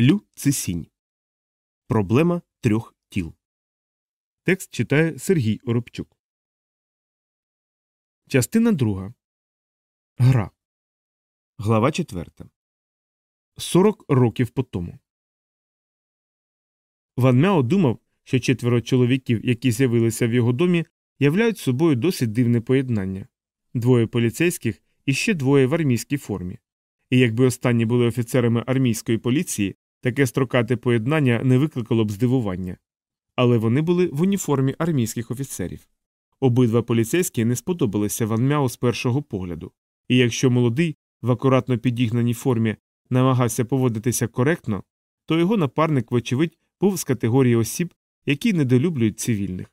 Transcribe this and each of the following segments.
Лю Цисінь. Проблема трьох тіл. Текст читає Сергій Оробчук. Частина друга. Гра. Глава четверта. Сорок років по тому. Ван Мяо думав, що четверо чоловіків, які з'явилися в його домі, являють собою досить дивне поєднання двоє поліцейських і ще двоє в армійській формі. І якби останні були офіцерами армійської поліції, таке строкате поєднання не викликало б здивування. Але вони були в уніформі армійських офіцерів. Обидва поліцейські не сподобалися Ван Мяо з першого погляду, і якщо молодий в акуратно підігнаній формі намагався поводитися коректно, то його напарник, вочевидь, був з категорії осіб, які недолюблюють цивільних.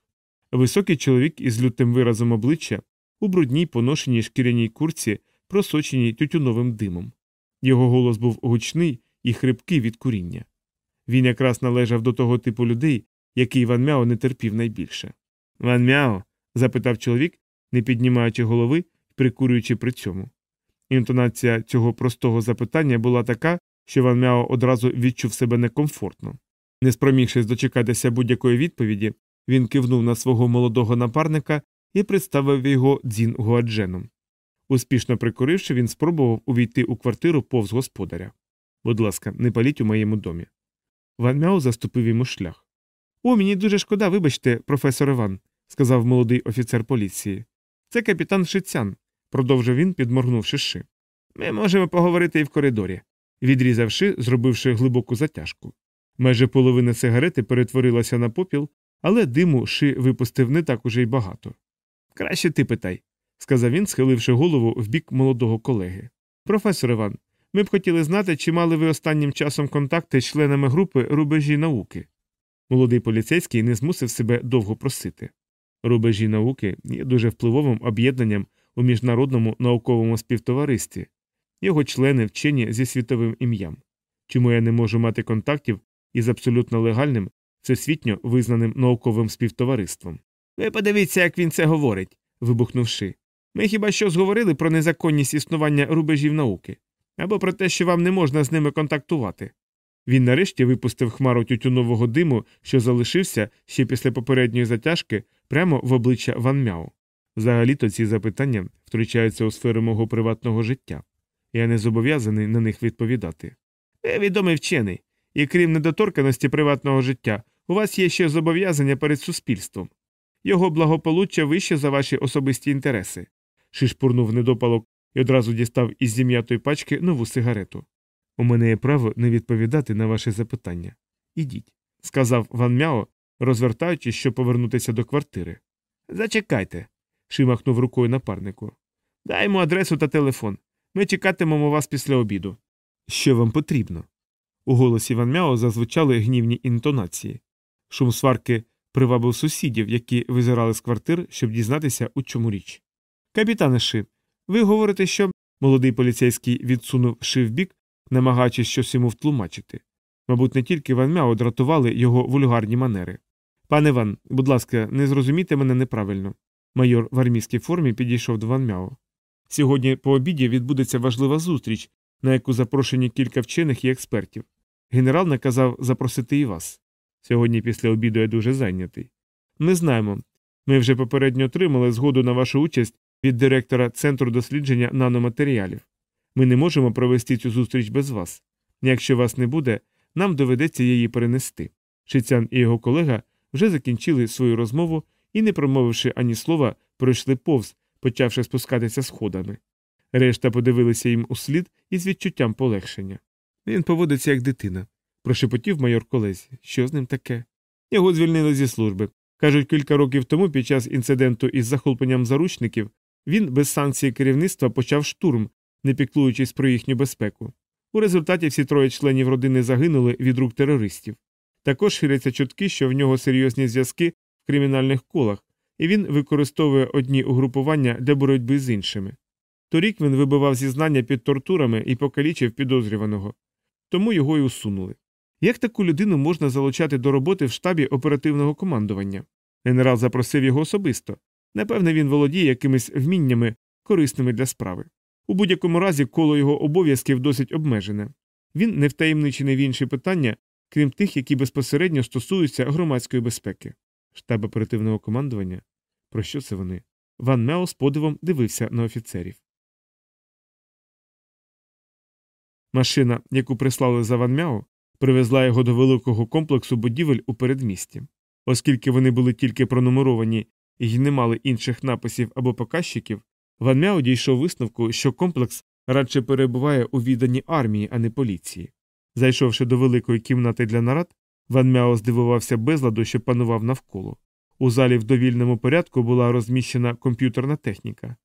Високий чоловік із лютим виразом обличчя у брудній поношеній шкіряній курці, просоченій тютюновим димом. Його голос був гучний і хрипкий від куріння. Він якраз належав до того типу людей, який Ван Мяо не терпів найбільше. Ван Мяо? запитав чоловік, не піднімаючи голови прикурюючи при цьому. Інтонація цього простого запитання була така, що Ван Мяо одразу відчув себе некомфортно. Не спромігшись дочекатися будь-якої відповіді, він кивнув на свого молодого напарника і представив його дзін Гуадженом. Успішно прикуривши, він спробував увійти у квартиру повз господаря. Будь ласка, не паліть у моєму домі. Ван Мяо заступив йому шлях. О, мені дуже шкода, вибачте, професор Іван, сказав молодий офіцер поліції. Це капітан Шицян, продовжив він, підморгнувши ши. Ми можемо поговорити і в коридорі, відрізавши, зробивши глибоку затяжку. Майже половина сигарети перетворилася на попіл, але диму ши випустив не так уже й багато. Краще ти питай, сказав він, схиливши голову в бік молодого колеги. Професор Іван, ми б хотіли знати, чи мали ви останнім часом контакти з членами групи рубежі науки. Молодий поліцейський не змусив себе довго просити. Рубежі науки є дуже впливовим об'єднанням у міжнародному науковому співтоваристві, його члени вчені зі світовим ім'ям. Чому я не можу мати контактів із абсолютно легальним, всесвітньо визнаним науковим співтовариством? Ви подивіться, як він це говорить. вибухнувши. Ми хіба що зговорили про незаконність існування рубежів науки або про те, що вам не можна з ними контактувати. Він нарешті випустив хмару тютюнового диму, що залишився ще після попередньої затяжки, прямо в обличчя Ван Мяо. Взагалі-то ці запитання втручаються у сферу мого приватного життя. Я не зобов'язаний на них відповідати. Ви відомий вчений, і крім недоторканості приватного життя, у вас є ще зобов'язання перед суспільством. Його благополуччя вище за ваші особисті інтереси. Шишпурнув недопалок і одразу дістав із зім'ятої пачки нову сигарету. У мене є право не відповідати на ваші запитання. Ідіть, сказав Ван Мяо, розвертаючись, щоб повернутися до квартири. Зачекайте. шимахнув рукою напарнику. Даймо адресу та телефон. Ми чекатимемо вас після обіду. Що вам потрібно? У голосі Ван Мяо зазвучали гнівні інтонації. Шум сварки привабив сусідів, які визирали з квартир, щоб дізнатися, у чому річ. Капітане Ши, ви говорите, що. Молодий поліцейський відсунув ши бік, намагаючись щось йому втлумачити. Мабуть, не тільки Ван Мяо дратували його вульгарні манери. Пане Ван, будь ласка, не зрозумійте мене неправильно. Майор в армійській формі підійшов до Ван Мяо. Сьогодні по обіді відбудеться важлива зустріч, на яку запрошені кілька вчених і експертів. Генерал наказав запросити і вас. Сьогодні після обіду я дуже зайнятий. Ми знаємо. Ми вже попередньо отримали згоду на вашу участь від директора Центру дослідження наноматеріалів. Ми не можемо провести цю зустріч без вас. Якщо вас не буде, нам доведеться її перенести. Шицян і його колега вже закінчили свою розмову і, не промовивши ані слова, пройшли повз, почавши спускатися сходами. Решта подивилися їм у слід із відчуттям полегшення. Він поводиться як дитина, прошепотів майор колезі. Що з ним таке? Його звільнили зі служби. Кажуть, кілька років тому, під час інциденту із захопленням заручників, він без санкції керівництва почав штурм, не піклуючись про їхню безпеку. У результаті всі троє членів родини загинули від рук терористів. Також ширяться чутки, що в нього серйозні зв'язки в кримінальних колах, і він використовує одні угрупування для боротьби з іншими. Торік він вибивав зізнання під тортурами і покалічив підозрюваного, тому його й усунули. Як таку людину можна залучати до роботи в штабі оперативного командування? Генерал запросив його особисто. Напевне, він володіє якимись вміннями, корисними для справи. У будь-якому разі коло його обов'язків досить обмежене. Він не втаємничений в інші питання, крім тих, які безпосередньо стосуються громадської безпеки. Штаб оперативного командування. Про що це вони? Ван Мяо з подивом дивився на офіцерів. Машина, яку прислали за Ван Мяо, привезла його до великого комплексу будівель у передмісті. Оскільки вони були тільки пронумеровані і не мали інших написів або показчиків, Ван Мяо дійшов висновку, що комплекс радше перебуває у відданні армії, а не поліції. Зайшовши до великої кімнати для нарад, Ван Мяо здивувався безладу, що панував навколо. У залі в довільному порядку була розміщена комп'ютерна техніка.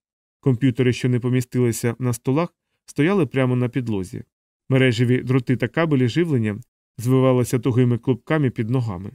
Комп'ютери, що не помістилися на столах, стояли прямо на підлозі. Мережеві дроти та кабелі живлення звивалися тугими клубками під ногами.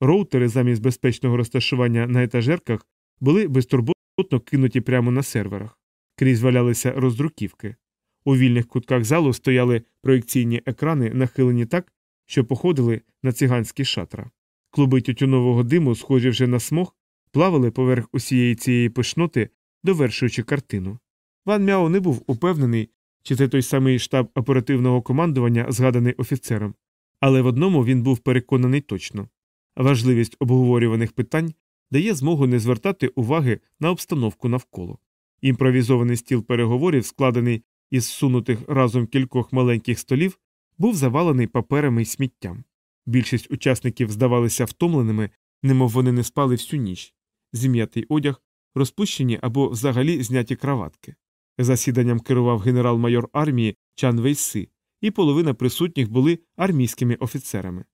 Роутери замість безпечного розташування на етажерках були безтурботно кинуті прямо на серверах. Крізь валялися роздруківки. У вільних кутках залу стояли проєкційні екрани, нахилені так, що походили на циганські шатра. Клуби тютюнового диму, схожі вже на смог, плавали поверх усієї цієї пишноти, довершуючи картину. Ван Мяо не був упевнений, чи це той самий штаб оперативного командування, згаданий офіцером, але в одному він був переконаний точно важливість обговорюваних питань дає змогу не звертати уваги на обстановку навколо. Імпровізований стіл переговорів, складений із сунутих разом кількох маленьких столів, був завалений паперами й сміттям. Більшість учасників здавалися втомленими, немов вони не спали всю ніч, зім'ятий одяг, розпущені або взагалі зняті краватки. Засіданням керував генерал-майор армії Чан Вейси, і половина присутніх були армійськими офіцерами.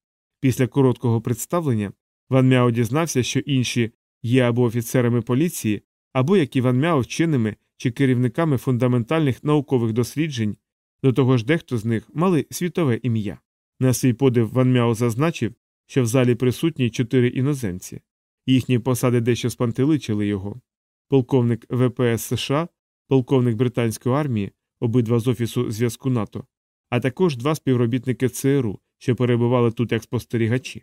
Після короткого представлення Ван Мяо дізнався, що інші є або офіцерами поліції, або як Іван Мяо вченими чи керівниками фундаментальних наукових досліджень, до того ж дехто з них мали світове ім'я. На свій подив Ван Мяо зазначив, що в залі присутні чотири іноземці. Їхні посади дещо спантеличили його. Полковник ВПС США, полковник британської армії, обидва з офісу зв'язку НАТО, а також два співробітники ЦРУ, що перебували тут як спостерігачі.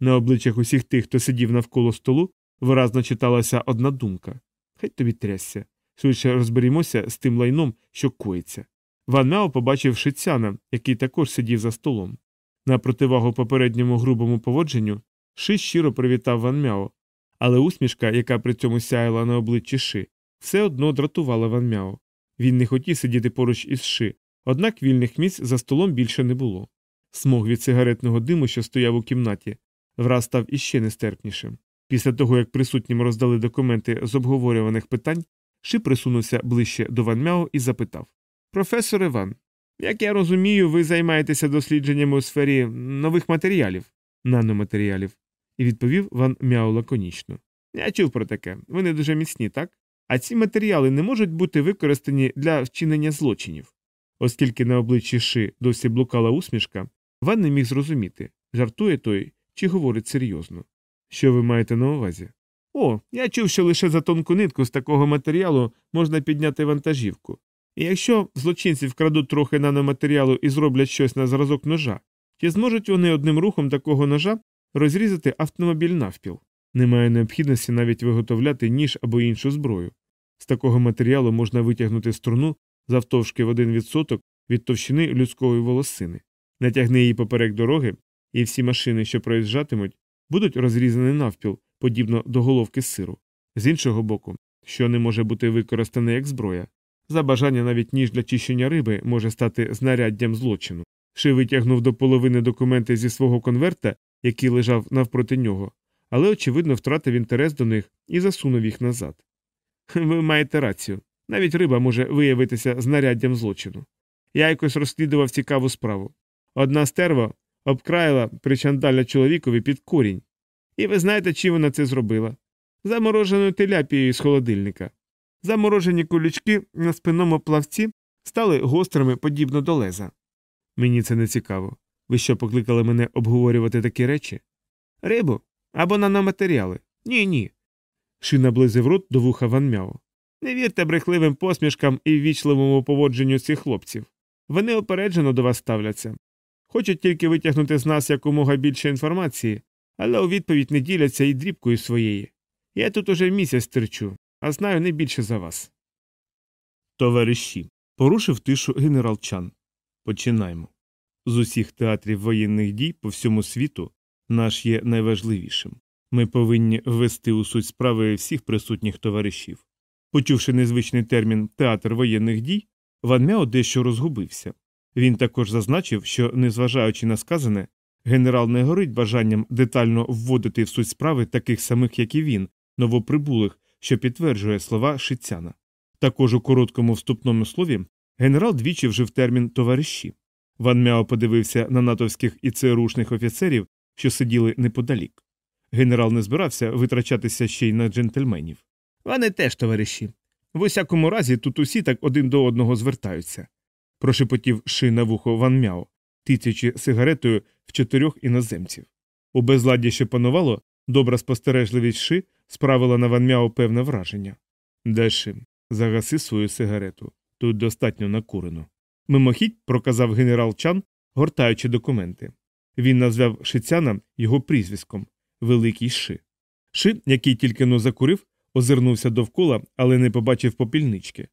На обличчях усіх тих, хто сидів навколо столу, виразно читалася одна думка хай тобі трясся. Швидше розберімося з тим лайном, що коїться. Ван Мяо побачив шицяна, який також сидів за столом. На противагу попередньому грубому поводженню, Ши щиро привітав Ван Мяо, але усмішка, яка при цьому сяяла на обличчі Ши, все одно дратувала Ван Мяо. Він не хотів сидіти поруч із Ши, однак вільних місць за столом більше не було. Смог від сигаретного диму, що стояв у кімнаті, враз став іще нестерпнішим. Після того, як присутнім роздали документи з обговорюваних питань, Ши присунувся ближче до Ван Мяо і запитав Професор Іван, як я розумію, ви займаєтеся дослідженнями у сфері нових матеріалів, наноматеріалів, і відповів Ван Мяо лаконічно. Я чув про таке. Вони дуже міцні, так? А ці матеріали не можуть бути використані для вчинення злочинів. Оскільки на обличчі Ши досі блукала усмішка, Ван не міг зрозуміти, жартує той чи говорить серйозно. Що ви маєте на увазі? О, я чув, що лише за тонку нитку з такого матеріалу можна підняти вантажівку. І якщо злочинці вкрадуть трохи наноматеріалу і зроблять щось на зразок ножа, чи зможуть вони одним рухом такого ножа розрізати автомобіль навпіл? Немає необхідності навіть виготовляти ніж або іншу зброю. З такого матеріалу можна витягнути струну завтовшки в 1% від товщини людської волосини, натягни її поперек дороги, і всі машини, що проїжджатимуть, будуть розрізані навпіл, подібно до головки сиру. З іншого боку, що не може бути використане як зброя. За бажання навіть ніж для чищення риби може стати знаряддям злочину. Ши витягнув до половини документи зі свого конверта, який лежав навпроти нього, але, очевидно, втратив інтерес до них і засунув їх назад. Ви маєте рацію. Навіть риба може виявитися знаряддям злочину. Я якось розслідував цікаву справу. Одна стерва обкраїла причандалля чоловікові під корінь. І ви знаєте, чим вона це зробила? Замороженою теляпією з холодильника. Заморожені колючки на спинному плавці стали гострими подібно до леза. Мені це не цікаво. Ви що покликали мене обговорювати такі речі? Рибу або наноматеріали. Ні, ні. Ши наблизив рот до вуха Ван Мяо. Не вірте брехливим посмішкам і ввічливому поводженню цих хлопців. Вони опереджено до вас ставляться. Хочуть тільки витягнути з нас якомога більше інформації, але у відповідь не діляться і дрібкою своєї. Я тут уже місяць терчу, а знаю не більше за вас. Товариші. порушив тишу генерал Чан. Починаємо. З усіх театрів воєнних дій по всьому світу наш є найважливішим. Ми повинні ввести у суть справи всіх присутніх товаришів. Почувши незвичний термін театр воєнних дій, Ван Мяо дещо розгубився. Він також зазначив, що, незважаючи на сказане, генерал не горить бажанням детально вводити в суть справи таких самих, як і він, новоприбулих, що підтверджує слова Шицяна. Також у короткому вступному слові генерал двічі вжив термін товариші. Ван Мяо подивився на натовських і ЦРУшних офіцерів, що сиділи неподалік. Генерал не збирався витрачатися ще й на джентльменів. Вони теж товариші. В усякому разі, тут усі так один до одного звертаються. Прошепотів ши на вухо Ван Мяо, тицячи сигаретою в чотирьох іноземців. У безладді, що панувало, добра спостережливість ши справила на Ван Мяо певне враження. Деши, загаси свою сигарету. Тут достатньо накурено. Мимохідь проказав генерал Чан, гортаючи документи. Він назвав Шицяна його прізвиськом Великий Ши. Ши, який тільки но закурив, озирнувся довкола, але не побачив попільнички.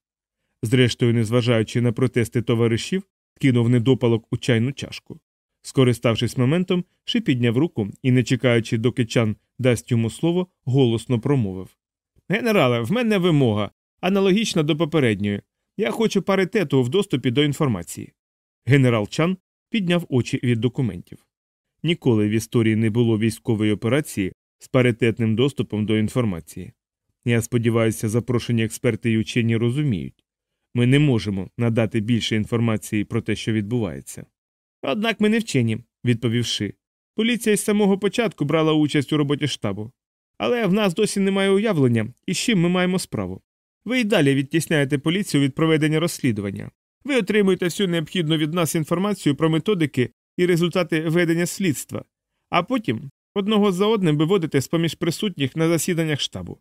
Зрештою, незважаючи на протести товаришів, кинув недопалок у чайну чашку. Скориставшись моментом, Ши підняв руку і, не чекаючи, доки чан дасть йому слово, голосно промовив Генерале, в мене вимога, аналогічна до попередньої. Я хочу паритету в доступі до інформації. Генерал Чан підняв очі від документів. Ніколи в історії не було військової операції з паритетним доступом до інформації. Я сподіваюся, запрошені експерти і учені розуміють ми не можемо надати більше інформації про те, що відбувається. Однак ми не вчені, відповів Ши. Поліція з самого початку брала участь у роботі штабу. Але в нас досі немає уявлення, і з чим ми маємо справу. Ви й далі відтісняєте поліцію від проведення розслідування. Ви отримуєте всю необхідну від нас інформацію про методики і результати ведення слідства, а потім одного за одним виводите з поміж присутніх на засіданнях штабу.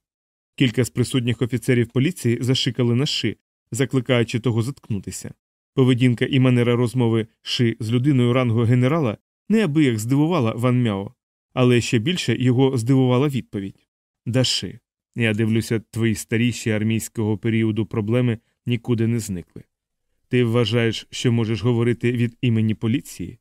Кілька з присутніх офіцерів поліції зашикали на ши, закликаючи того заткнутися. Поведінка і манера розмови ши з людиною рангу генерала неабияк здивувала Ван Мяо, але ще більше його здивувала відповідь Даши, я дивлюся, твої старіші армійського періоду проблеми нікуди не зникли. Ти вважаєш, що можеш говорити від імені поліції?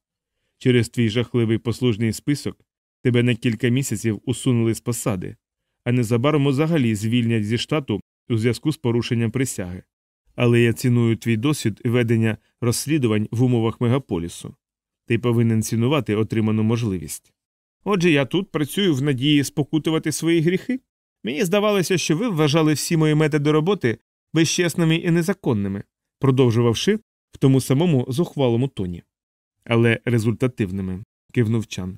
Через твій жахливий послужний список тебе на кілька місяців усунули з посади, а незабаром взагалі звільнять зі штату у зв'язку з порушенням присяги. Але я ціную твій досвід ведення розслідувань в умовах мегаполісу. Ти повинен цінувати отриману можливість. Отже, я тут працюю в надії спокутувати свої гріхи. Мені здавалося, що ви вважали всі мої методи роботи безчесними і незаконними, продовжувавши в тому самому зухвалому тоні. Але результативними, кивнув чан.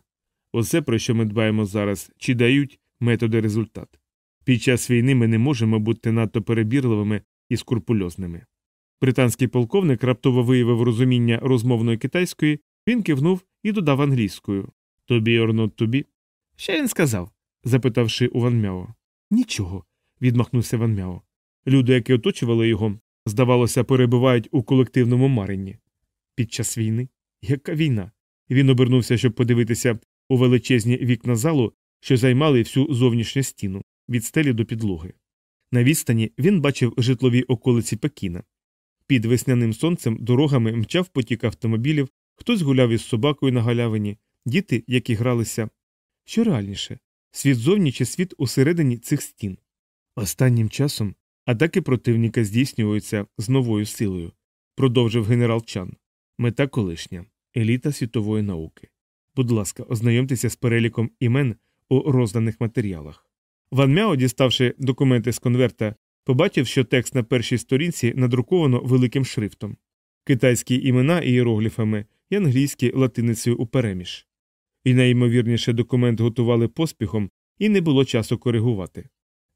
Усе, про що ми дбаємо зараз, чи дають методи результат. Під час війни ми не можемо бути надто перебірливими і скрупульозними. Британський полковник раптово виявив розуміння розмовної китайської, він кивнув і додав англійською Тобі not тобі. Що він сказав? запитавши у Ван Мяо. Нічого, відмахнувся Ван Мяо. Люди, які оточували його, здавалося, перебувають у колективному маренні. Під час війни? Яка війна? Він обернувся, щоб подивитися у величезні вікна залу, що займали всю зовнішню стіну від стелі до підлоги. На відстані він бачив житлові околиці Пекіна. Під весняним сонцем дорогами мчав потік автомобілів, хтось гуляв із собакою на галявині, діти, які гралися. Що реальніше світ зовні чи світ усередині цих стін. Останнім часом атаки противника здійснюються з новою силою, продовжив генерал Чан. Мета колишня еліта світової науки. Будь ласка, ознайомтеся з переліком імен у розданих матеріалах. Ван Мяо, діставши документи з конверта, побачив, що текст на першій сторінці надруковано великим шрифтом, китайські імена ієрогліфами і англійські латиницею упереміж. І найімовірніше документ готували поспіхом, і не було часу коригувати.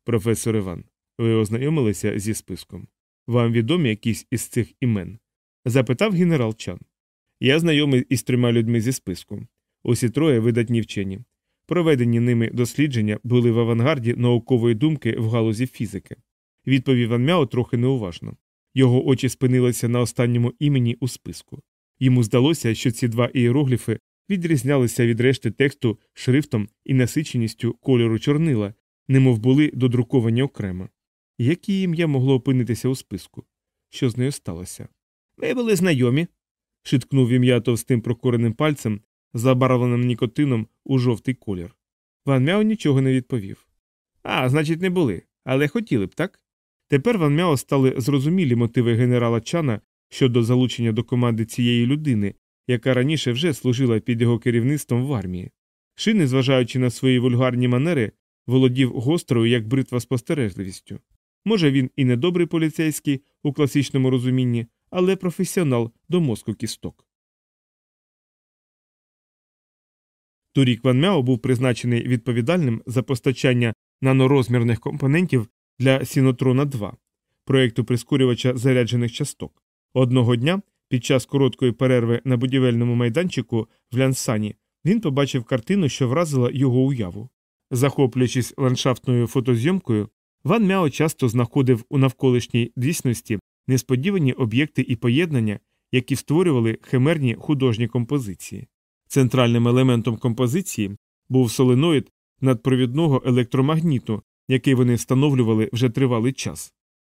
Професор Іван, ви ознайомилися зі списком? Вам відомі якісь із цих імен? запитав генерал Чан. Я знайомий із трьома людьми зі списку. Усі троє видатні вчені. Проведені ними дослідження були в авангарді наукової думки в галузі фізики. Відповів Ван Мяо трохи неуважно. Його очі спинилися на останньому імені у списку. Йому здалося, що ці два ієрогліфи відрізнялися від решти тексту шрифтом і насиченістю кольору чорнила, немов були додруковані окремо. Яке ім'я могло опинитися у списку? Що з нею сталося? Ми були знайомі, шиткнув ім'я товстим прокуреним пальцем, забарвленим нікотином у жовтий колір. Ван Мяо нічого не відповів. А, значить, не були, але хотіли б, так? Тепер Ван Мяо стали зрозумілі мотиви генерала Чана щодо залучення до команди цієї людини, яка раніше вже служила під його керівництвом в армії. Ши, незважаючи на свої вульгарні манери, володів гострою як бритва спостережливістю. Може, він і не добрий поліцейський у класичному розумінні, але професіонал до мозку кісток. Торік Ван Мяо був призначений відповідальним за постачання нанорозмірних компонентів для Сінотрона 2 проєкту прискорювача заряджених часток. Одного дня, під час короткої перерви на будівельному майданчику в Лянсані, він побачив картину, що вразила його уяву. Захоплюючись ландшафтною фотозйомкою, Ван Мяо часто знаходив у навколишній дійсності несподівані об'єкти і поєднання, які створювали химерні художні композиції. Центральним елементом композиції був соленоїд надпровідного електромагніту, який вони встановлювали вже тривалий час.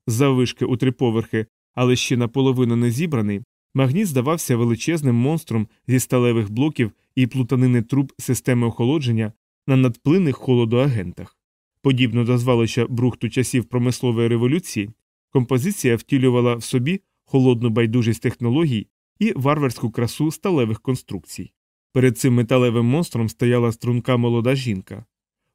Заввишки у три поверхи, але ще наполовину не зібраний, магніт здавався величезним монстром зі сталевих блоків і плутанини труб системи охолодження на надплинних холодоагентах. Подібно до звалища брухту часів промислової революції, композиція втілювала в собі холодну байдужість технологій і варварську красу сталевих конструкцій. Перед цим металевим монстром стояла струнка молода жінка.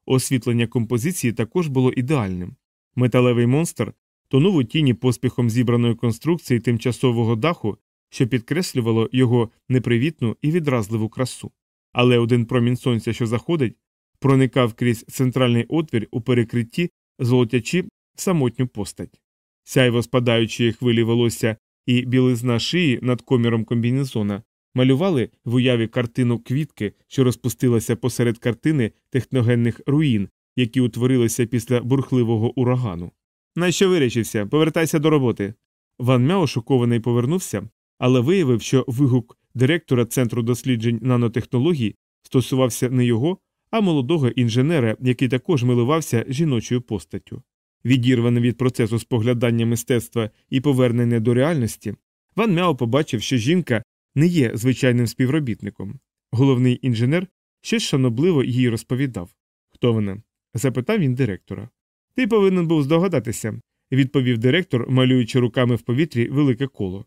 Освітлення композиції також було ідеальним. Металевий монстр тонув у тіні поспіхом зібраної конструкції тимчасового даху, що підкреслювало його непривітну і відразливу красу. Але один промінь сонця, що заходить, проникав крізь центральний отвір у перекритті, золотячи самотню постать. Сяйво спадаючої хвилі волосся і білизна шиї над коміром комбінезона малювали в уяві картину квітки, що розпустилася посеред картини техногенних руїн, які утворилися після бурхливого урагану. На вирішився? Повертайся до роботи. Ван Мяо шокований повернувся, але виявив, що вигук директора Центру досліджень нанотехнологій стосувався не його, а молодого інженера, який також милувався жіночою постаттю. Відірваний від процесу споглядання мистецтва і повернення до реальності, Ван Мяо побачив, що жінка не є звичайним співробітником. Головний інженер щось шанобливо їй розповідав. Хто вона? запитав він директора. Ти повинен був здогадатися, відповів директор, малюючи руками в повітрі велике коло.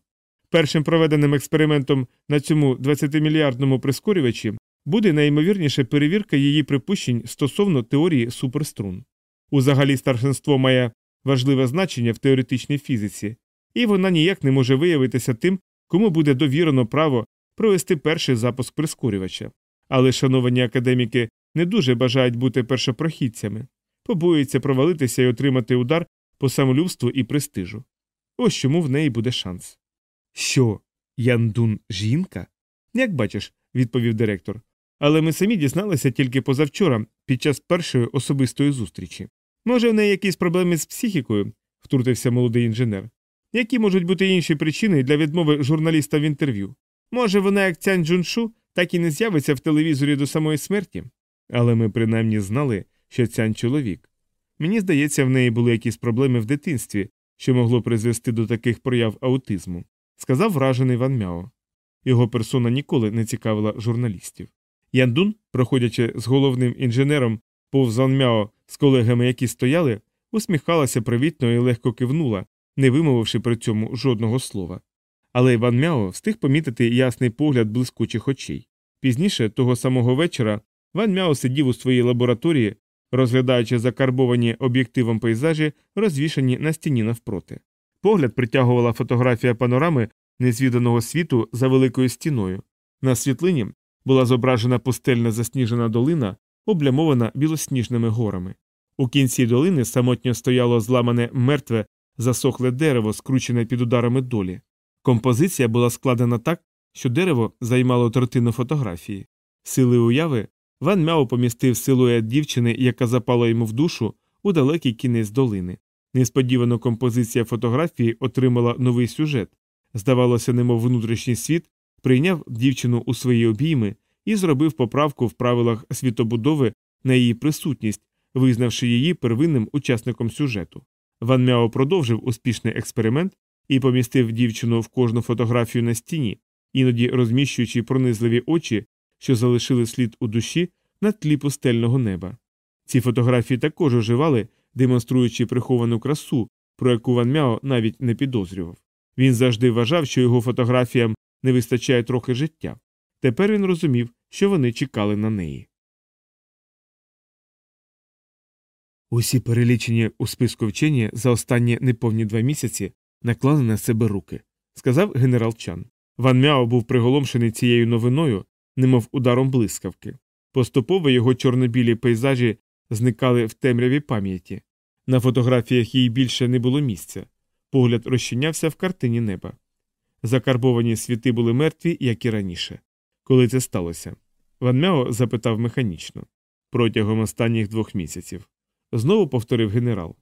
Першим проведеним експериментом на цьому 20-мільярдному прискорювачі буде найімовірніше перевірка її припущень стосовно теорії суперструн. Узагалі старшинство має важливе значення в теоретичній фізиці, і вона ніяк не може виявитися тим, кому буде довірено право провести перший запуск прискорювача. Але шановані академіки не дуже бажають бути першопрохідцями, побоюються провалитися і отримати удар по самолюбству і престижу. Ось чому в неї буде шанс. Що, Яндун жінка? Як бачиш, відповів директор. Але ми самі дізналися тільки позавчора, під час першої особистої зустрічі. Може, в неї якісь проблеми з психікою, втрутився молодий інженер. Які можуть бути інші причини для відмови журналіста в інтерв'ю? Може, вона, як Цянь Джуншу, так і не з'явиться в телевізорі до самої смерті? Але ми принаймні знали, що Цянь чоловік. Мені здається, в неї були якісь проблеми в дитинстві, що могло призвести до таких прояв аутизму, сказав вражений Ван Мяо. Його персона ніколи не цікавила журналістів. Яндун, проходячи з головним інженером повз Ван Мяо з колегами, які стояли, усміхалася привітно і легко кивнула, не вимовивши при цьому жодного слова. Але Іван Мяо встиг помітити ясний погляд блискучих очей. Пізніше, того самого вечора, Ван Мяо сидів у своїй лабораторії, розглядаючи закарбовані об'єктивом пейзажі, розвішані на стіні навпроти. Погляд притягувала фотографія панорами незвіданого світу за великою стіною. На світлині була зображена пустельна засніжена долина, облямована білосніжними горами. У кінці долини самотньо стояло зламане мертве засохле дерево, скручене під ударами долі. Композиція була складена так, що дерево займало третину фотографії. Сили уяви Ван Мяо помістив силует дівчини, яка запала йому в душу, у далекий кінець долини. Несподівано композиція фотографії отримала новий сюжет. Здавалося, немов внутрішній світ прийняв дівчину у свої обійми і зробив поправку в правилах світобудови на її присутність, визнавши її первинним учасником сюжету. Ван Мяо продовжив успішний експеримент і помістив дівчину в кожну фотографію на стіні, іноді розміщуючи пронизливі очі, що залишили слід у душі на тлі пустельного неба. Ці фотографії також оживали, демонструючи приховану красу, про яку Ван Мяо навіть не підозрював. Він завжди вважав, що його фотографіям не вистачає трохи життя. Тепер він розумів, що вони чекали на неї. Усі перелічені у списку вчені за останні неповні два місяці наклали на себе руки, сказав генерал Чан. Ван Мяо був приголомшений цією новиною, немов ударом блискавки. Поступово його чорно-білі пейзажі зникали в темряві пам'яті. На фотографіях їй більше не було місця. Погляд розчинявся в картині неба. Закарбовані світи були мертві, як і раніше. Коли це сталося? Ван Мяо запитав механічно протягом останніх двох місяців. Знову повторив генерал.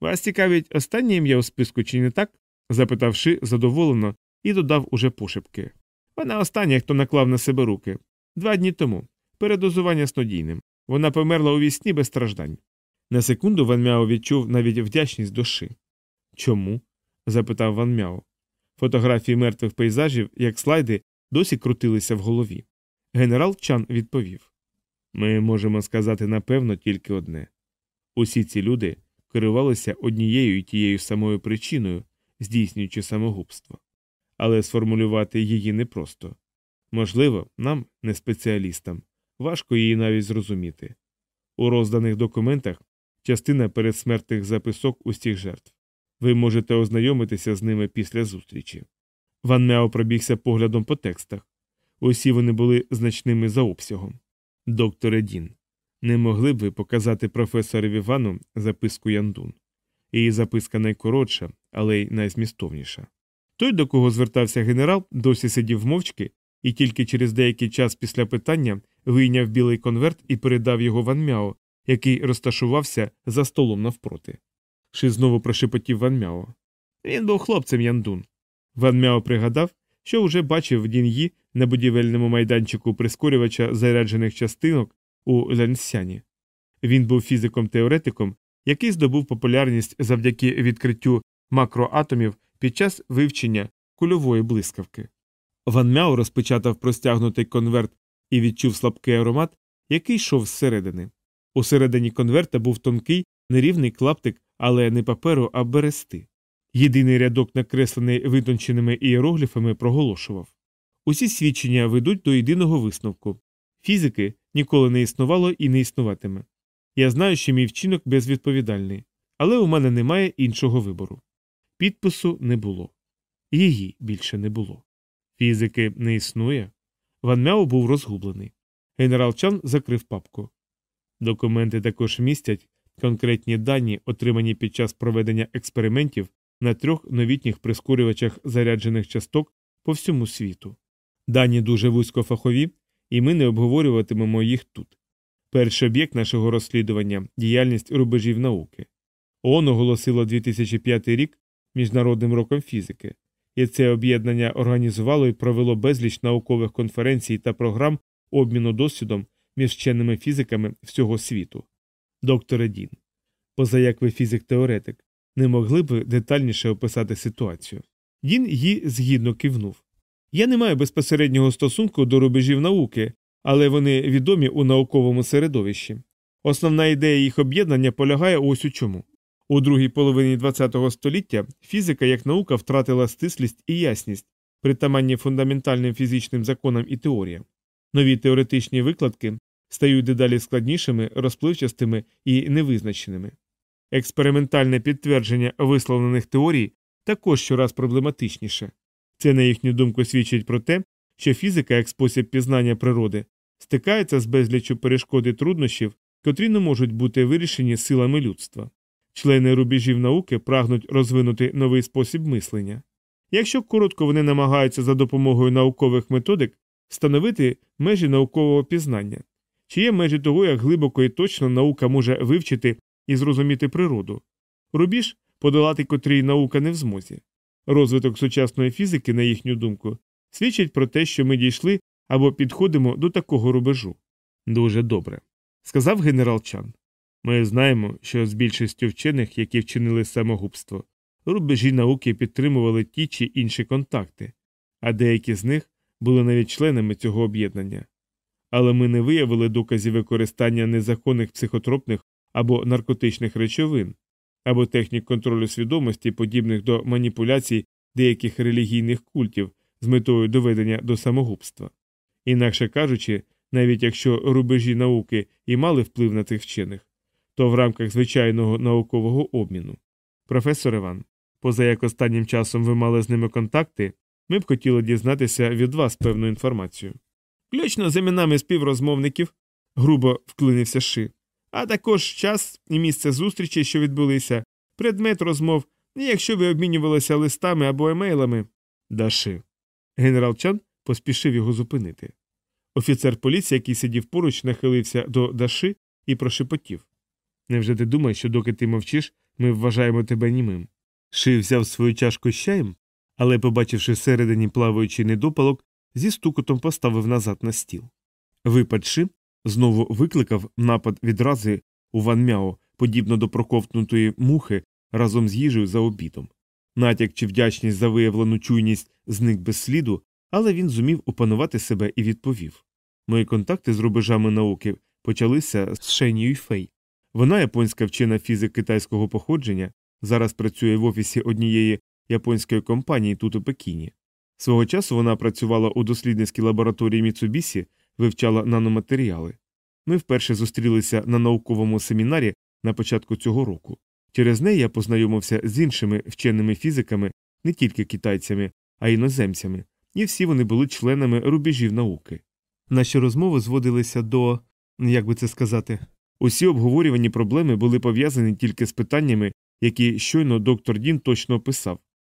Вас цікавить останнє ім'я у списку, чи не так? запитав Ши задоволено і додав уже пошепки. Вона остання, хто наклав на себе руки. Два дні тому, передозування снодійним. Вона померла у вісні без страждань. На секунду Ван Мяо відчув навіть вдячність до Ши. Чому? запитав Ван Мяо. Фотографії мертвих пейзажів, як слайди, досі крутилися в голові. Генерал Чан відповів Ми можемо сказати напевно тільки одне усі ці люди керувалися однією і тією самою причиною, здійснюючи самогубство. Але сформулювати її непросто. Можливо, нам, не спеціалістам, важко її навіть зрозуміти. У розданих документах частина передсмертних записок усіх жертв. Ви можете ознайомитися з ними після зустрічі. Ван Мяо пробігся поглядом по текстах. Усі вони були значними за обсягом. Докторе Дін, не могли б ви показати професорові Вану записку Яндун. Її записка найкоротша, але й найзмістовніша. Той, до кого звертався генерал, досі сидів мовчки і тільки через деякий час після питання вийняв білий конверт і передав його Ван Мяо, який розташувався за столом навпроти. Ши знову прошепотів Ван Мяо. Він був хлопцем Яндун. Ван Мяо пригадав, що вже бачив Дін'ї на будівельному майданчику прискорювача заряджених частинок у Лянсяні. Він був фізиком-теоретиком, який здобув популярність завдяки відкриттю макроатомів під час вивчення кульової блискавки. Ван Мяо розпечатав простягнутий конверт і відчув слабкий аромат, який йшов зсередини. Усередині конверта був тонкий, нерівний клаптик, але не паперу, а берести. Єдиний рядок, накреслений витонченими ієрогліфами, проголошував усі свідчення ведуть до єдиного висновку фізики ніколи не існувало і не існуватиме. Я знаю, що мій вчинок безвідповідальний, але у мене немає іншого вибору. Підпису не було. Її більше не було. Фізики не існує. Ван Мяо був розгублений. Генерал Чан закрив папку. Документи також містять конкретні дані, отримані під час проведення експериментів на трьох новітніх прискорювачах заряджених часток по всьому світу. Дані дуже вузькофахові, і ми не обговорюватимемо їх тут. Перший об'єкт нашого розслідування діяльність рубежів науки. ООН оголосило 2005 рік Міжнародним роком фізики, і це об'єднання організувало і провело безліч наукових конференцій та програм обміну досвідом між вченими фізиками всього світу. Докторе Дін, поза як ви фізик-теоретик, не могли б детальніше описати ситуацію. Дін її згідно кивнув. Я не маю безпосереднього стосунку до рубежів науки, але вони відомі у науковому середовищі. Основна ідея їх об'єднання полягає ось у чому. У другій половині ХХ століття фізика як наука втратила стислість і ясність, притаманні фундаментальним фізичним законам і теоріям. Нові теоретичні викладки стають дедалі складнішими, розпливчастими і невизначеними. Експериментальне підтвердження висловлених теорій також щораз проблематичніше. Це, на їхню думку, свідчить про те, що фізика, як спосіб пізнання природи, стикається з безліччю перешкод і труднощів, котрі не можуть бути вирішені силами людства. Члени рубежів науки прагнуть розвинути новий спосіб мислення. Якщо коротко вони намагаються за допомогою наукових методик встановити межі наукового пізнання, чи є межі того, як глибоко і точно наука може вивчити і зрозуміти природу, рубіж, подолати котрий наука не в змозі. Розвиток сучасної фізики, на їхню думку, свідчить про те, що ми дійшли або підходимо до такого рубежу. Дуже добре, сказав генерал Чан. Ми знаємо, що з більшістю вчених, які вчинили самогубство, рубежі науки підтримували ті чи інші контакти, а деякі з них були навіть членами цього об'єднання. Але ми не виявили доказів використання незаконних психотропних або наркотичних речовин, або технік контролю свідомості, подібних до маніпуляцій деяких релігійних культів з метою доведення до самогубства. Інакше кажучи, навіть якщо рубежі науки і мали вплив на цих вчених, то в рамках звичайного наукового обміну. Професор Іван, поза як останнім часом ви мали з ними контакти, ми б хотіли дізнатися від вас певну інформацію. Ключно з іменами співрозмовників, грубо вклинився Ши, а також час і місце зустрічі, що відбулися, предмет розмов, і якщо ви обмінювалися листами або емейлами. Даши. Генерал Чан поспішив його зупинити. Офіцер поліції, який сидів поруч, нахилився до Даши і прошепотів. Невже ти думаєш, що доки ти мовчиш, ми вважаємо тебе німим? Ши взяв свою чашку з чаєм, але, побачивши всередині плаваючий недопалок, зі стукотом поставив назад на стіл. Випад Ши знову викликав напад відрази у Ван Мяо, подібно до проковтнутої мухи разом з їжею за обідом. Натяк чи вдячність за виявлену чуйність зник без сліду, але він зумів опанувати себе і відповів. Мої контакти з рубежами науки почалися з Шені Юйфей. Вона японська вчена фізик китайського походження, зараз працює в офісі однієї японської компанії тут у Пекіні. Свого часу вона працювала у дослідницькій лабораторії Міцубісі, вивчала наноматеріали. Ми вперше зустрілися на науковому семінарі на початку цього року. Через неї я познайомився з іншими вченими фізиками, не тільки китайцями, а й іноземцями, і всі вони були членами рубежів науки. Наші розмови зводилися до, як би це сказати, усі обговорювані проблеми були пов'язані тільки з питаннями, які щойно доктор Дін точно описав,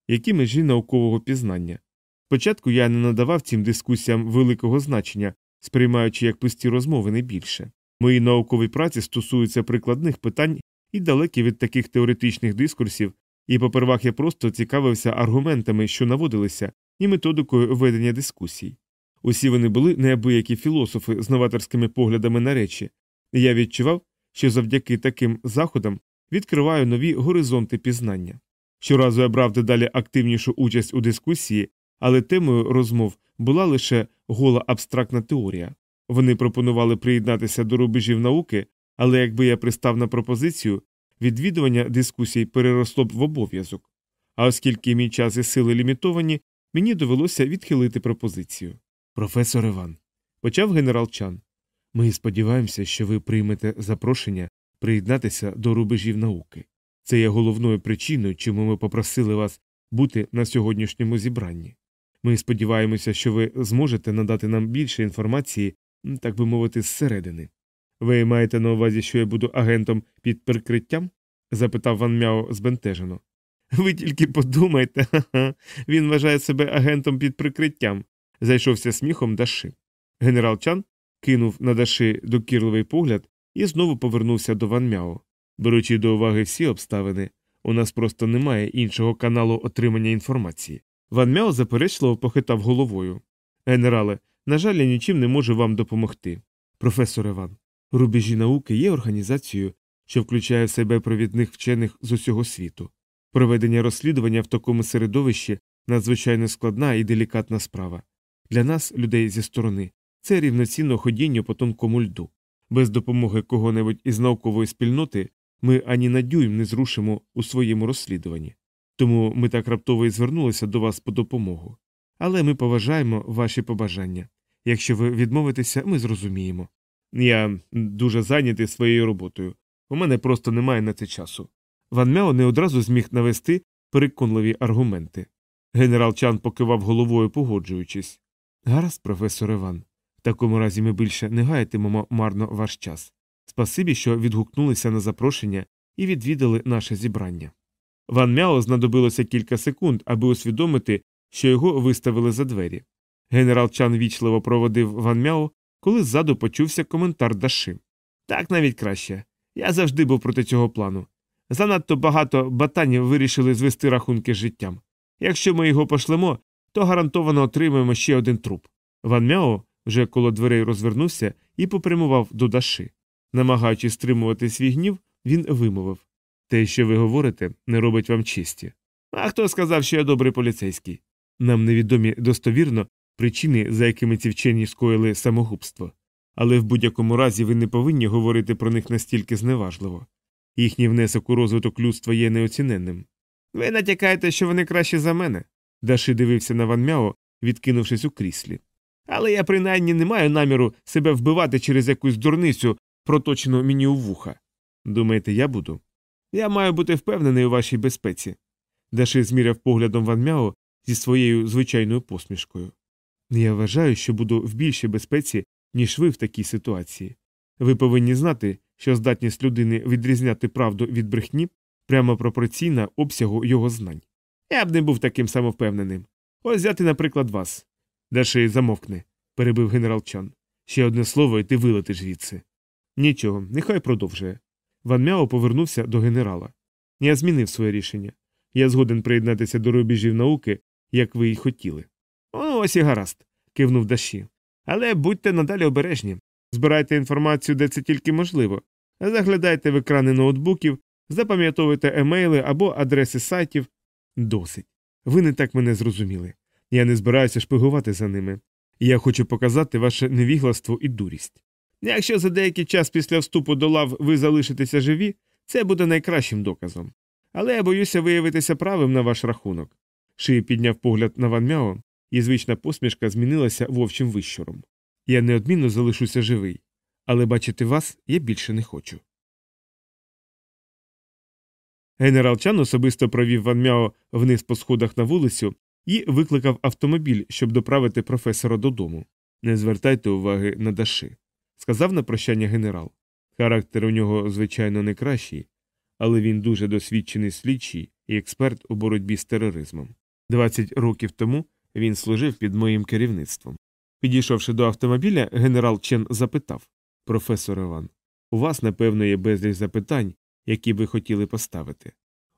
які межі наукового пізнання. Спочатку я не надавав цим дискусіям великого значення, сприймаючи як пусті розмови не більше. Мої наукові праці стосуються прикладних питань і далекі від таких теоретичних дискурсів, і попервах я просто цікавився аргументами, що наводилися, і методикою ведення дискусій. Усі вони були неабиякі філософи з новаторськими поглядами на речі, і я відчував, що завдяки таким заходам відкриваю нові горизонти пізнання. Щоразу я брав дедалі активнішу участь у дискусії, але темою розмов була лише гола абстрактна теорія. Вони пропонували приєднатися до рубежів науки, але якби я пристав на пропозицію, відвідування дискусій переросло б в обов'язок. А оскільки мій час і сили лімітовані, мені довелося відхилити пропозицію. Професор Іван, почав генерал Чан. Ми сподіваємося, що ви приймете запрошення приєднатися до рубежів науки. Це є головною причиною, чому ми попросили вас бути на сьогоднішньому зібранні. Ми сподіваємося, що ви зможете надати нам більше інформації, так би мовити, зсередини. Ви маєте на увазі, що я буду агентом під прикриттям? запитав Ван Мяо збентежено. Ви тільки подумайте, ха-ха, він вважає себе агентом під прикриттям, зайшовся сміхом Даши. Генерал Чан кинув на Даши докірливий погляд і знову повернувся до Ван Мяо. Беручи до уваги всі обставини, у нас просто немає іншого каналу отримання інформації. Ван Мяо заперечливо похитав головою. Генерале, на жаль, я нічим не можу вам допомогти. Професор Іван, рубежі науки є організацією, що включає в себе провідних вчених з усього світу. Проведення розслідування в такому середовищі надзвичайно складна і делікатна справа. Для нас, людей зі сторони, це рівноцінно ходінню по тонкому льду. Без допомоги кого-небудь із наукової спільноти ми ані на дюйм не зрушимо у своєму розслідуванні. Тому ми так раптово і звернулися до вас по допомогу. Але ми поважаємо ваші побажання. Якщо ви відмовитеся, ми зрозуміємо. Я дуже зайнятий своєю роботою. У мене просто немає на це часу. Ван Мяо не одразу зміг навести переконливі аргументи. Генерал Чан покивав головою, погоджуючись. Гаразд, професор Іван. В такому разі ми більше не гаятимемо марно ваш час. Спасибі, що відгукнулися на запрошення і відвідали наше зібрання. Ван Мяо знадобилося кілька секунд, аби усвідомити, що його виставили за двері. Генерал Чан вічливо проводив Ван Мяо, коли ззаду почувся коментар Даши. Так навіть краще. Я завжди був проти цього плану. Занадто багато батанів вирішили звести рахунки з життям. Якщо ми його пошлемо, то гарантовано отримаємо ще один труп. Ван Мяо вже коло дверей розвернувся і попрямував до Даши. Намагаючись стримувати свій гнів, він вимовив те, що ви говорите, не робить вам честі. А хто сказав, що я добрий поліцейський? Нам невідомі достовірно, причини, за якими ці вчені скоїли самогубство, але в будь-якому разі ви не повинні говорити про них настільки зневажливо. Їхній внесок у розвиток людства є неоціненним. Ви натякаєте, що вони кращі за мене. Даши дивився на Ван Мяо, відкинувшись у кріслі. Але я принаймні не маю наміру себе вбивати через якусь дурницю, проточену мені у вуха. Думаєте, я буду? Я маю бути впевнений у вашій безпеці. Даши зміряв поглядом Ван Мяо зі своєю звичайною посмішкою. Я вважаю, що буду в більшій безпеці, ніж ви в такій ситуації. Ви повинні знати, що здатність людини відрізняти правду від брехні прямо пропорційна обсягу його знань. Я б не був таким самовпевненим. Ось взяти, наприклад, вас. Даши замовкне, перебив генерал Чан. Ще одне слово, і ти вилетиш звідси. Нічого, нехай продовжує. Ван Мяо повернувся до генерала. Я змінив своє рішення. Я згоден приєднатися до рубежів науки, як ви й хотіли. Ось і гаразд, кивнув Даші. Але будьте надалі обережні. Збирайте інформацію, де це тільки можливо. Заглядайте в екрани ноутбуків, запам'ятовуйте емейли або адреси сайтів. Досить. Ви не так мене зрозуміли. Я не збираюся шпигувати за ними. Я хочу показати ваше невігластво і дурість. Якщо за деякий час після вступу до лав ви залишитеся живі, це буде найкращим доказом. Але я боюся виявитися правим на ваш рахунок. Шиї підняв погляд на Ван Мяо, і звична посмішка змінилася вовчим вищуром. Я неодмінно залишуся живий, але бачити вас я більше не хочу. Генерал Чан особисто провів Ван Мяо вниз по сходах на вулицю і викликав автомобіль, щоб доправити професора додому. Не звертайте уваги на Даши, сказав на прощання генерал. Характер у нього, звичайно, не кращий, але він дуже досвідчений слідчий і експерт у боротьбі з тероризмом. Двадцять років тому він служив під моїм керівництвом. Підійшовши до автомобіля, генерал Чен запитав Професор Іван, у вас, напевно, є безліч запитань, які ви хотіли поставити.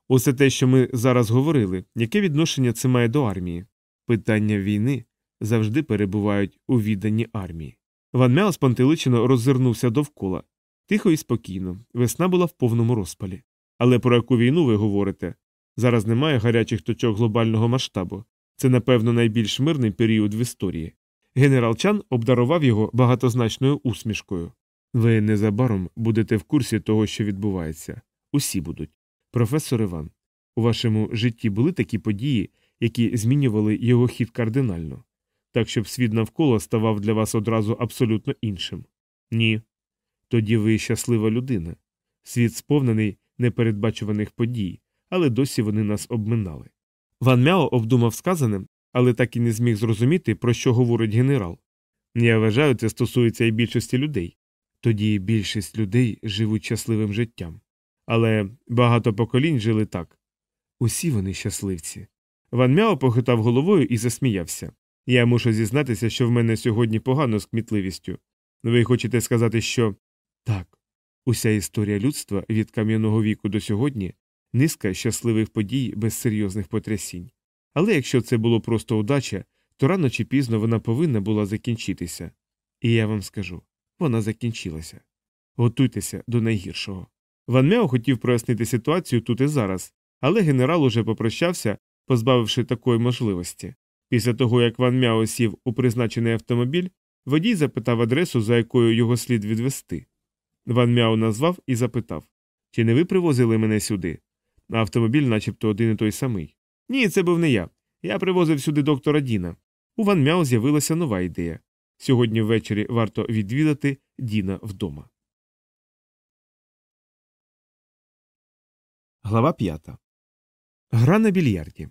Усе те, що ми зараз говорили, яке відношення це має до армії? Питання війни завжди перебувають у відданні армії. Ван Мяо спантеличено роззирнувся довкола. Тихо і спокійно, весна була в повному розпалі. Але про яку війну ви говорите? Зараз немає гарячих точок глобального масштабу. Це, напевно, найбільш мирний період в історії. Генерал Чан обдарував його багатозначною усмішкою. Ви незабаром будете в курсі того, що відбувається. Усі будуть. Професор Іван, у вашому житті були такі події, які змінювали його хід кардинально, так щоб світ навколо ставав для вас одразу абсолютно іншим? Ні. Тоді ви щаслива людина. Світ сповнений непередбачуваних подій, але досі вони нас обминали. Ван Мяо обдумав сказане, але так і не зміг зрозуміти, про що говорить генерал. Я вважаю, це стосується і більшості людей. Тоді більшість людей живуть щасливим життям. Але багато поколінь жили так. Усі вони щасливці. Ван Мяо похитав головою і засміявся. Я мушу зізнатися, що в мене сьогодні погано з кмітливістю. Ви хочете сказати, що так, уся історія людства від кам'яного віку до сьогодні низка щасливих подій без серйозних потрясінь. Але якщо це було просто удача, то рано чи пізно вона повинна була закінчитися. І я вам скажу вона закінчилася. Готуйтеся до найгіршого. Ван Мяо хотів прояснити ситуацію тут і зараз, але генерал уже попрощався, позбавивши такої можливості. Після того, як Ван Мяо сів у призначений автомобіль, водій запитав адресу, за якою його слід відвести. Ван Мяо назвав і запитав Чи не ви привозили мене сюди? Автомобіль, начебто один і той самий. Ні, це був не я. Я привозив сюди доктора Діна. У Ван Мяо з'явилася нова ідея. Сьогодні ввечері варто відвідати Діна вдома. Глава п'ята. Гра на більярді.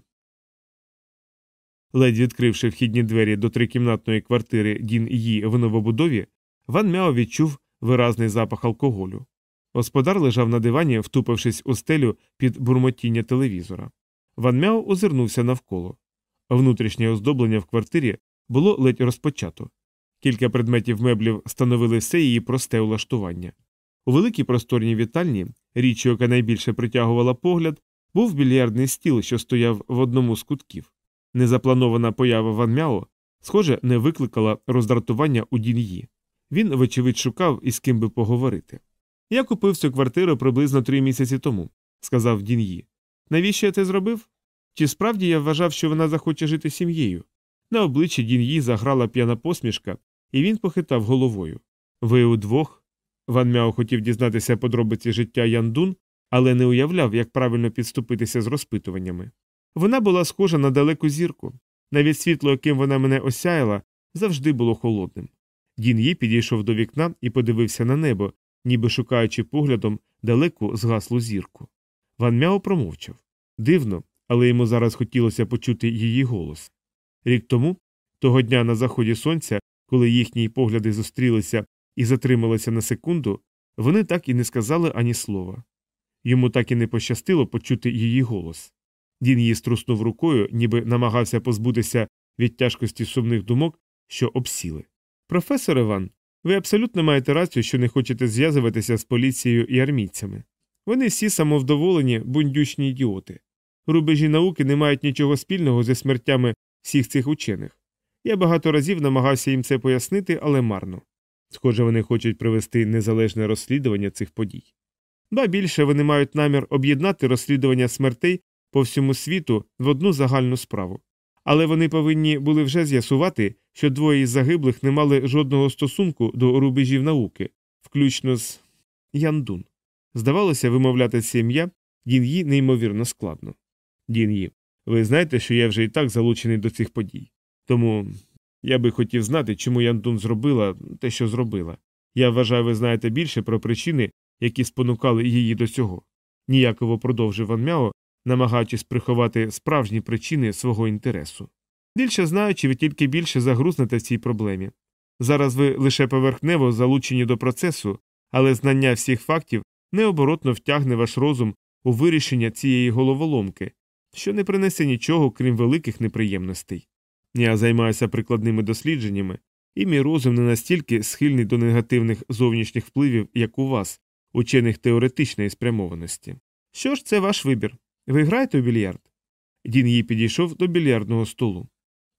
Ледь відкривши вхідні двері до трикімнатної квартири Дін Ї в новобудові, Ван Мяо відчув виразний запах алкоголю. Господар лежав на дивані, втупившись у стелю під бурмотіння телевізора. Ван Мяо озирнувся навколо. Внутрішнє оздоблення в квартирі було ледь розпочато. Кілька предметів меблів становили все її просте улаштування. У великій просторній вітальні, річ, яка найбільше притягувала погляд, був більярдний стіл, що стояв в одному з кутків. Незапланована поява Ван Мяо, схоже, не викликала роздратування у Дін'ї. Він, вочевидь, шукав із ким би поговорити. Я купив цю квартиру приблизно три місяці тому, сказав Дін'ї. Навіщо я це зробив? Чи справді я вважав, що вона захоче жити сім'єю? На обличчі Дін'ї заграла п'яна посмішка, і він похитав головою. Ви удвох? Ван Мяо хотів дізнатися подробиці життя Яндун, але не уявляв, як правильно підступитися з розпитуваннями. Вона була схожа на далеку зірку. Навіть світло, яким вона мене осяяла, завжди було холодним. Дін Ї підійшов до вікна і подивився на небо, ніби шукаючи поглядом далеку згаслу зірку. Ван Мяо промовчав. Дивно, але йому зараз хотілося почути її голос. Рік тому, того дня на заході сонця, коли їхні погляди зустрілися і затрималися на секунду, вони так і не сказали ані слова. Йому так і не пощастило почути її голос. Дін її струснув рукою, ніби намагався позбутися від тяжкості сумних думок, що обсіли. Професор Іван, ви абсолютно маєте рацію, що не хочете зв'язуватися з поліцією і армійцями. Вони всі самовдоволені, бундючні ідіоти. Рубежі науки не мають нічого спільного зі смертями всіх цих учених. Я багато разів намагався їм це пояснити, але марно. Схоже, вони хочуть провести незалежне розслідування цих подій. Ба більше вони мають намір об'єднати розслідування смертей по всьому світу в одну загальну справу. Але вони повинні були вже з'ясувати, що двоє із загиблих не мали жодного стосунку до рубежів науки, включно з Яндун. Здавалося, вимовляти це ім'я Дін'ї неймовірно складно. Дін'ї, ви знаєте, що я вже і так залучений до цих подій. Тому я би хотів знати, чому Яндун зробила те, що зробила. Я вважаю, ви знаєте більше про причини, які спонукали її до цього. Ніяково продовжив Ван Мяо, намагаючись приховати справжні причини свого інтересу. Більше знаючи, ви тільки більше загрузнете в цій проблемі. Зараз ви лише поверхнево залучені до процесу, але знання всіх фактів необоротно втягне ваш розум у вирішення цієї головоломки, що не принесе нічого, крім великих неприємностей. Я займаюся прикладними дослідженнями, і мій розум не настільки схильний до негативних зовнішніх впливів, як у вас, учених теоретичної спрямованості. Що ж, це ваш вибір. Ви граєте у більярд? Дін їй підійшов до більярдного столу.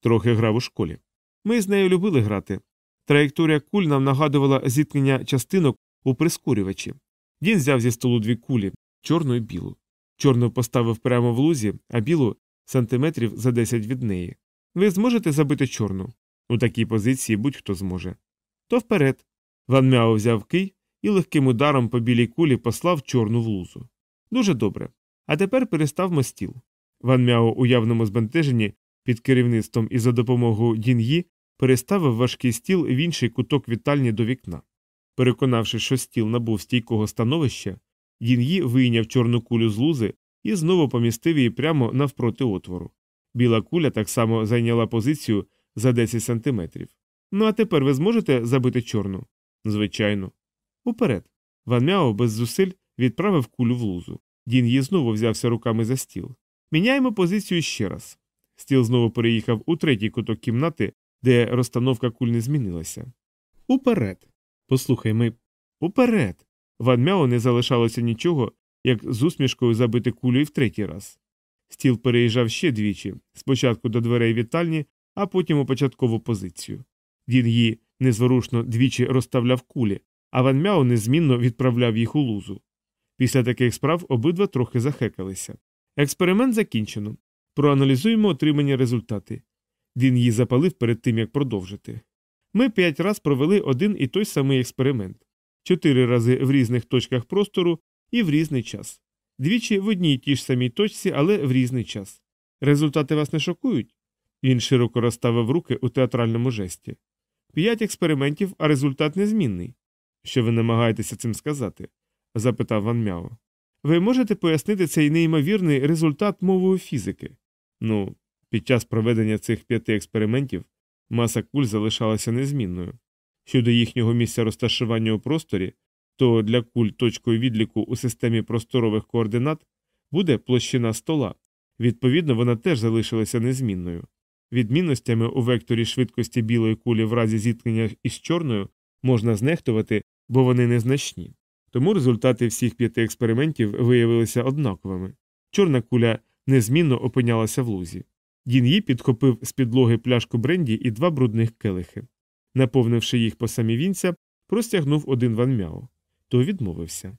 Трохи грав у школі. Ми з нею любили грати. Траєкторія куль нам нагадувала зіткнення частинок у прискорювачі. Дін взяв зі столу дві кулі чорну і білу. Чорну поставив прямо в лузі, а білу сантиметрів за 10 від неї. Ви зможете забити чорну? У такій позиції будь-хто зможе. То вперед. Ван Мяо взяв кий і легким ударом по білій кулі послав чорну в лузу. Дуже добре. А тепер переставмо стіл. Ван Мяо у явному збентеженні під керівництвом і за допомогою Дін'ї переставив важкий стіл в інший куток вітальні до вікна. Переконавши, що стіл набув стійкого становища, Дін'ї вийняв чорну кулю з лузи і знову помістив її прямо навпроти отвору. Біла куля так само зайняла позицію за 10 сантиметрів. Ну а тепер ви зможете забити чорну? Звичайно. Уперед. Ван Мяо без зусиль відправив кулю в лузу. Дін її знову взявся руками за стіл. Міняємо позицію ще раз. Стіл знову переїхав у третій куток кімнати, де розстановка куль не змінилася. Уперед. Послухай ми. Уперед. Ван Мяо не залишалося нічого, як з усмішкою забити кулю і в третій раз. Стіл переїжджав ще двічі спочатку до дверей вітальні, а потім у початкову позицію. Він її незворушно двічі розставляв кулі, а Ван Мяо незмінно відправляв їх у лузу. Після таких справ обидва трохи захекалися. Експеримент закінчено. Проаналізуємо отримані результати. Він її запалив перед тим, як продовжити. Ми п'ять раз провели один і той самий експеримент чотири рази в різних точках простору і в різний час. Двічі в одній тій ж самій точці, але в різний час. Результати вас не шокують? Він широко розставив руки у театральному жесті. П'ять експериментів, а результат незмінний. Що ви намагаєтеся цим сказати? Запитав Ван Мяо. Ви можете пояснити цей неймовірний результат мовою фізики? Ну, під час проведення цих п'яти експериментів маса куль залишалася незмінною. Щодо їхнього місця розташування у просторі, то для куль точкою відліку у системі просторових координат буде площина стола, відповідно, вона теж залишилася незмінною. Відмінностями у векторі швидкості білої кулі в разі зіткнення із чорною можна знехтувати, бо вони незначні. Тому результати всіх п'яти експериментів виявилися однаковими. Чорна куля незмінно опинялася в лузі. Дін Ї підхопив з підлоги пляшку бренді і два брудних келихи. Наповнивши їх по самі вінця, простягнув один Ван Мяо. То відмовився.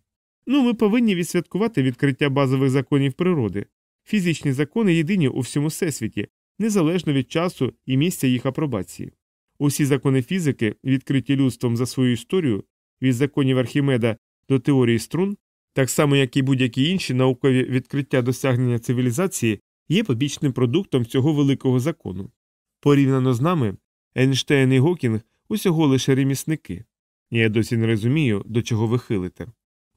Ну, ми повинні відсвяткувати відкриття базових законів природи. Фізичні закони єдині у всьому всесвіті, незалежно від часу і місця їх апробації. Усі закони фізики, відкриті людством за свою історію, від законів Архімеда до теорії струн, так само як і будь-які інші наукові відкриття досягнення цивілізації, є побічним продуктом цього великого закону. Порівняно з нами, Ейнштейн і Гокінг усього лише ремісники. Я досі не розумію, до чого ви хилите.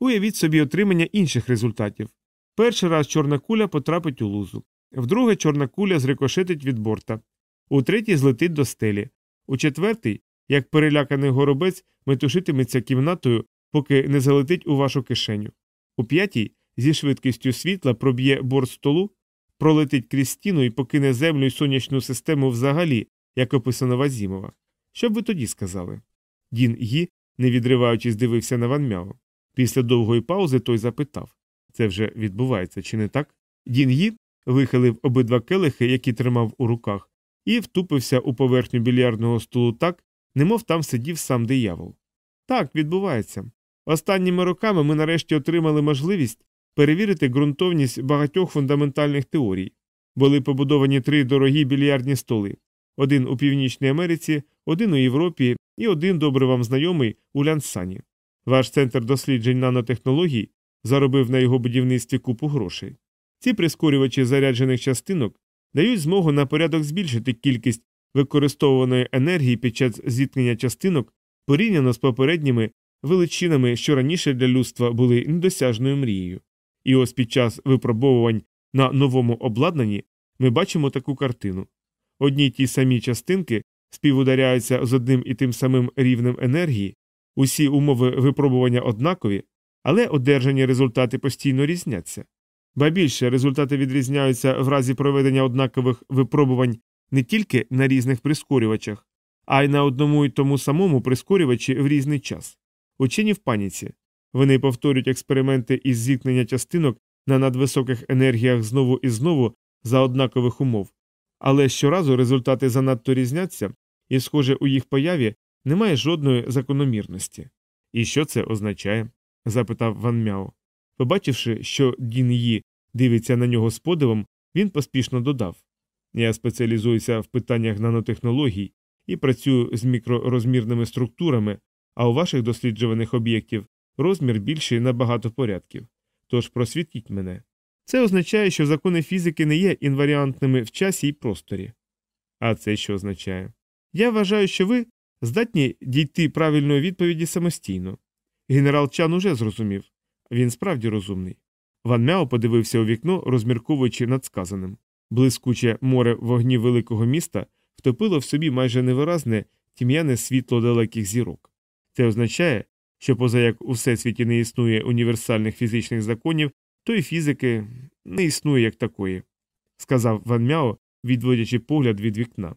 Уявіть собі отримання інших результатів. Перший раз чорна куля потрапить у лузу, вдруге чорна куля зрикошетить від борта, у третій злетить до стелі, у четвертий, як переляканий горобець, метушитиметься кімнатою, поки не залетить у вашу кишеню. У п'ятій зі швидкістю світла проб'є борт столу, пролетить крізь стіну і покине землю й сонячну систему взагалі, як описано Вазімова. Що б ви тоді сказали? Дін Гі, не відриваючись, дивився на Ван Мяо. Після довгої паузи той запитав це вже відбувається, чи не так? Дін Гі вихилив обидва келихи, які тримав у руках, і втупився у поверхню більярдного столу так, немов там сидів сам диявол. Так, відбувається. Останніми роками ми нарешті отримали можливість перевірити ґрунтовність багатьох фундаментальних теорій. Були побудовані три дорогі більярдні столи один у Північній Америці, один у Європі і один добре вам знайомий у Лянсані. Ваш центр досліджень нанотехнологій заробив на його будівництві купу грошей. Ці прискорювачі заряджених частинок дають змогу на порядок збільшити кількість використовуваної енергії під час зіткнення частинок порівняно з попередніми величинами, що раніше для людства були недосяжною мрією. І ось під час випробовувань на новому обладнанні ми бачимо таку картину. Одні ті самі частинки співударяються з одним і тим самим рівнем енергії, усі умови випробування однакові, але одержані результати постійно різняться. Ба більше результати відрізняються в разі проведення однакових випробувань не тільки на різних прискорювачах, а й на одному й тому самому прискорювачі в різний час. Учені в паніці. Вони повторюють експерименти із зіткнення частинок на надвисоких енергіях знову і знову за однакових умов, але щоразу результати занадто різняться, і, схоже, у їх появі немає жодної закономірності. І що це означає? запитав Ван Мяо. Побачивши, що Дін Ї дивиться на нього з подивом, він поспішно додав Я спеціалізуюся в питаннях нанотехнологій і працюю з мікророзмірними структурами, а у ваших досліджуваних об'єктів розмір більший на багато порядків. Тож просвітіть мене. Це означає, що закони фізики не є інваріантними в часі і просторі. А це що означає? Я вважаю, що ви здатні дійти правильної відповіді самостійно. Генерал Чан уже зрозумів він справді розумний. Ван Мяо подивився у вікно, розмірковуючи над сказаним. Блискуче море вогнів великого міста втопило в собі майже невиразне тім'яне світло далеких зірок. Це означає, що поза як у всесвіті не існує універсальних фізичних законів, то й фізики не існує як такої, сказав Ван Мяо, відводячи погляд від вікна.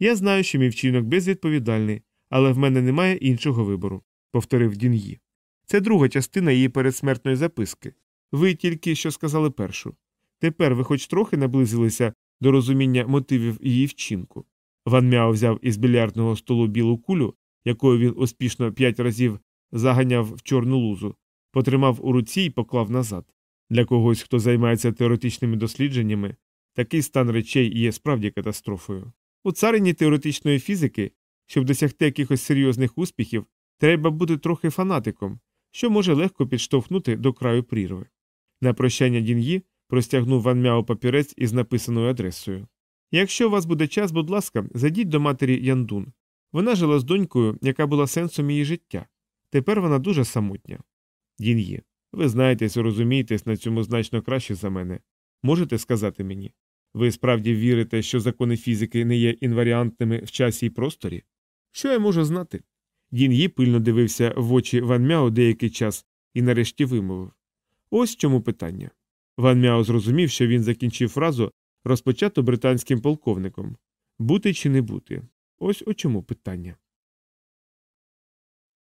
Я знаю, що мій вчинок безвідповідальний, але в мене немає іншого вибору, повторив Дін'ї. Це друга частина її передсмертної записки. Ви тільки що сказали першу. Тепер ви хоч трохи наблизилися до розуміння мотивів її вчинку. Ван Мяо взяв із більярдного столу білу кулю, якою він успішно п'ять разів заганяв в чорну лузу, потримав у руці і поклав назад. Для когось, хто займається теоретичними дослідженнями, такий стан речей є справді катастрофою. У царині теоретичної фізики, щоб досягти якихось серйозних успіхів, треба бути трохи фанатиком, що може легко підштовхнути до краю прірви. На прощання Дін'ї простягнув Ван Мяо папірець із написаною адресою. Якщо у вас буде час, будь ласка, зайдіть до матері Яндун. Вона жила з донькою, яка була сенсом її життя. Тепер вона дуже самотня. Дін'ї, ви знаєтесь, розумієтесь на цьому значно краще за мене. Можете сказати мені? Ви справді вірите, що закони фізики не є інваріантними в часі і просторі? Що я можу знати? Дін'ї пильно дивився в очі Ван Мяо деякий час і нарешті вимовив Ось чому питання. Ван Мяо зрозумів, що він закінчив фразу, розпочату британським полковником бути чи не бути. Ось у чому питання.